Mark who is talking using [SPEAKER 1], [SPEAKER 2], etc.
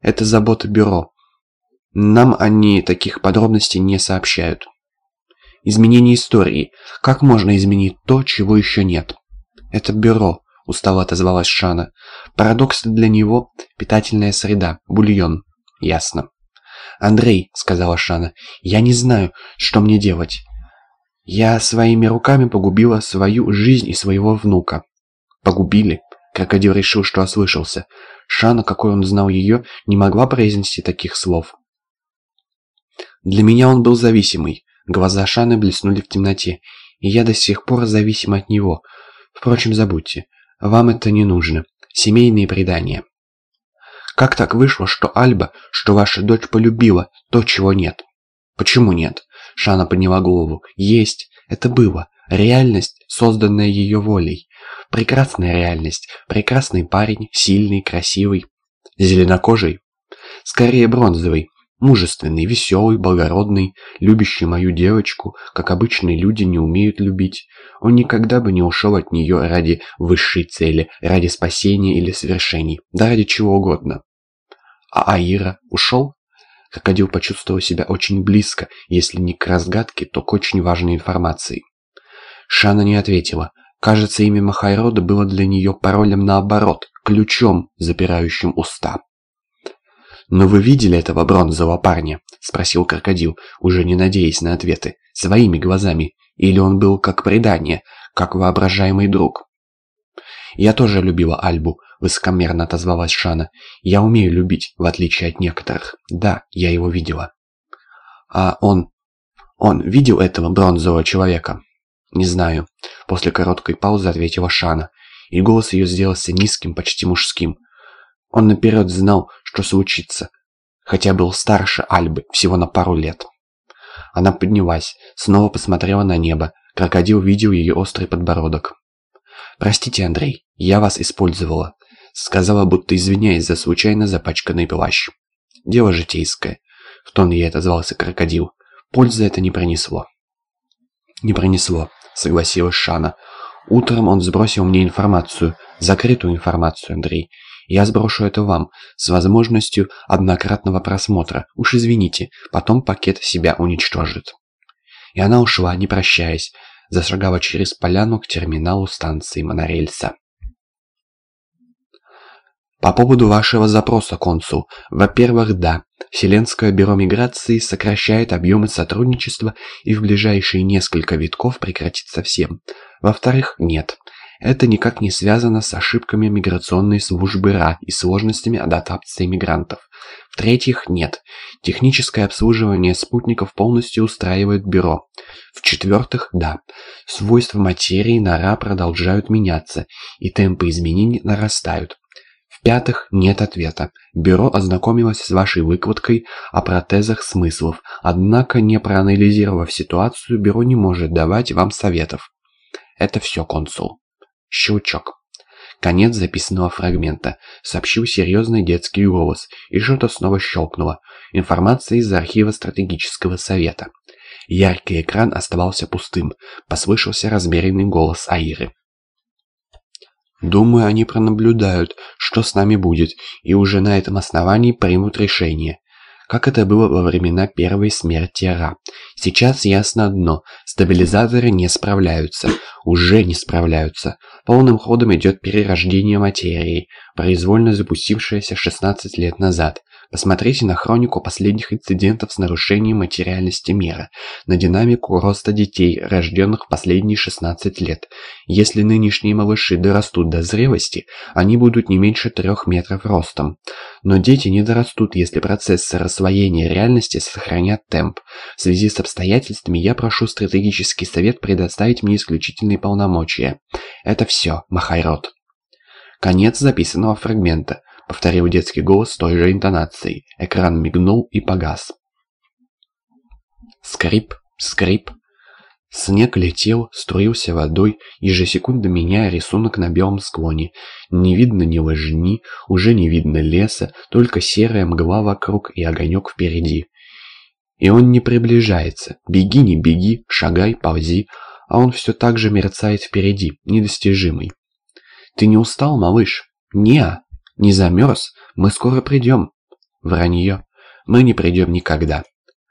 [SPEAKER 1] Это забота бюро. Нам они таких подробностей не сообщают. Изменение истории. Как можно изменить то, чего еще нет? Это бюро, устало отозвалась Шана. Парадокс для него – питательная среда, бульон. Ясно. «Андрей», — сказала Шана, — «я не знаю, что мне делать. Я своими руками погубила свою жизнь и своего внука». «Погубили?» Крокодил решил, что ослышался. Шана, какой он знал ее, не могла произнести таких слов. «Для меня он был зависимый». Глаза Шаны блеснули в темноте. «И я до сих пор зависим от него. Впрочем, забудьте. Вам это не нужно. Семейные предания». Как так вышло, что Альба, что ваша дочь полюбила то, чего нет? Почему нет? Шана подняла голову. Есть. Это было. Реальность, созданная ее волей. Прекрасная реальность. Прекрасный парень, сильный, красивый. Зеленокожий. Скорее бронзовый. Мужественный, веселый, благородный, любящий мою девочку, как обычные люди не умеют любить. Он никогда бы не ушел от нее ради высшей цели, ради спасения или свершений, да ради чего угодно. А Аира ушел? Крокодил почувствовал себя очень близко, если не к разгадке, то к очень важной информации. Шана не ответила. Кажется, имя Махайрода было для нее паролем наоборот, ключом, запирающим уста. «Но вы видели этого бронзового парня?» – спросил крокодил, уже не надеясь на ответы. «Своими глазами? Или он был как предание, как воображаемый друг?» «Я тоже любила Альбу», — высокомерно отозвалась Шана. «Я умею любить, в отличие от некоторых. Да, я его видела». «А он... он видел этого бронзового человека?» «Не знаю», — после короткой паузы ответила Шана, и голос ее сделался низким, почти мужским. Он наперед знал, что случится, хотя был старше Альбы, всего на пару лет. Она поднялась, снова посмотрела на небо. Крокодил видел ее острый подбородок. «Простите, Андрей, я вас использовала», — сказала, будто извиняясь за случайно запачканный плащ. «Дело житейское», — в тон ей отозвался крокодил. «Пользы это не принесло». «Не принесло», — согласилась Шана. «Утром он сбросил мне информацию, закрытую информацию, Андрей. Я сброшу это вам, с возможностью однократного просмотра. Уж извините, потом пакет себя уничтожит». И она ушла, не прощаясь, зашагала через поляну к терминалу станции монорельса. По поводу вашего запроса, консул. Во-первых, да, Вселенское бюро миграции сокращает объемы сотрудничества и в ближайшие несколько витков прекратит совсем. Во-вторых, нет. Это никак не связано с ошибками миграционной службы РА и сложностями адаптации мигрантов. В-третьих, нет. Техническое обслуживание спутников полностью устраивает бюро. В-четвертых, да. Свойства материи на РА продолжают меняться, и темпы изменений нарастают. В-пятых, нет ответа. Бюро ознакомилось с вашей выкладкой о протезах смыслов, однако, не проанализировав ситуацию, бюро не может давать вам советов. Это все, консул. Щелчок. Конец записанного фрагмента. Сообщил серьезный детский голос, и что-то снова щелкнуло. Информация из архива стратегического совета. Яркий экран оставался пустым. Послышался размеренный голос Аиры. Думаю, они пронаблюдают, что с нами будет, и уже на этом основании примут решение как это было во времена первой смерти Ра. Сейчас ясно одно – стабилизаторы не справляются, уже не справляются. Полным ходом идет перерождение материи, произвольно запустившееся 16 лет назад. Посмотрите на хронику последних инцидентов с нарушением материальности мира, на динамику роста детей, рожденных в последние 16 лет. Если нынешние малыши дорастут до зрелости, они будут не меньше трех метров ростом. Но дети не дорастут, если процессы рассвоения реальности сохранят темп. В связи с обстоятельствами я прошу стратегический совет предоставить мне исключительные полномочия. Это все, Махайрод. Конец записанного фрагмента. Повторил детский голос с той же интонацией. Экран мигнул и погас. Скрип, скрип. Снег летел, струился водой, ежесекунда меняя рисунок на белом склоне. Не видно ни лыжни, уже не видно леса, только серая мгла вокруг и огонек впереди. И он не приближается. Беги, не беги, шагай, ползи, а он все так же мерцает впереди, недостижимый. «Ты не устал, малыш?» «Не-а». «Не замерз? Мы скоро придем». Вранье. Мы не придем никогда.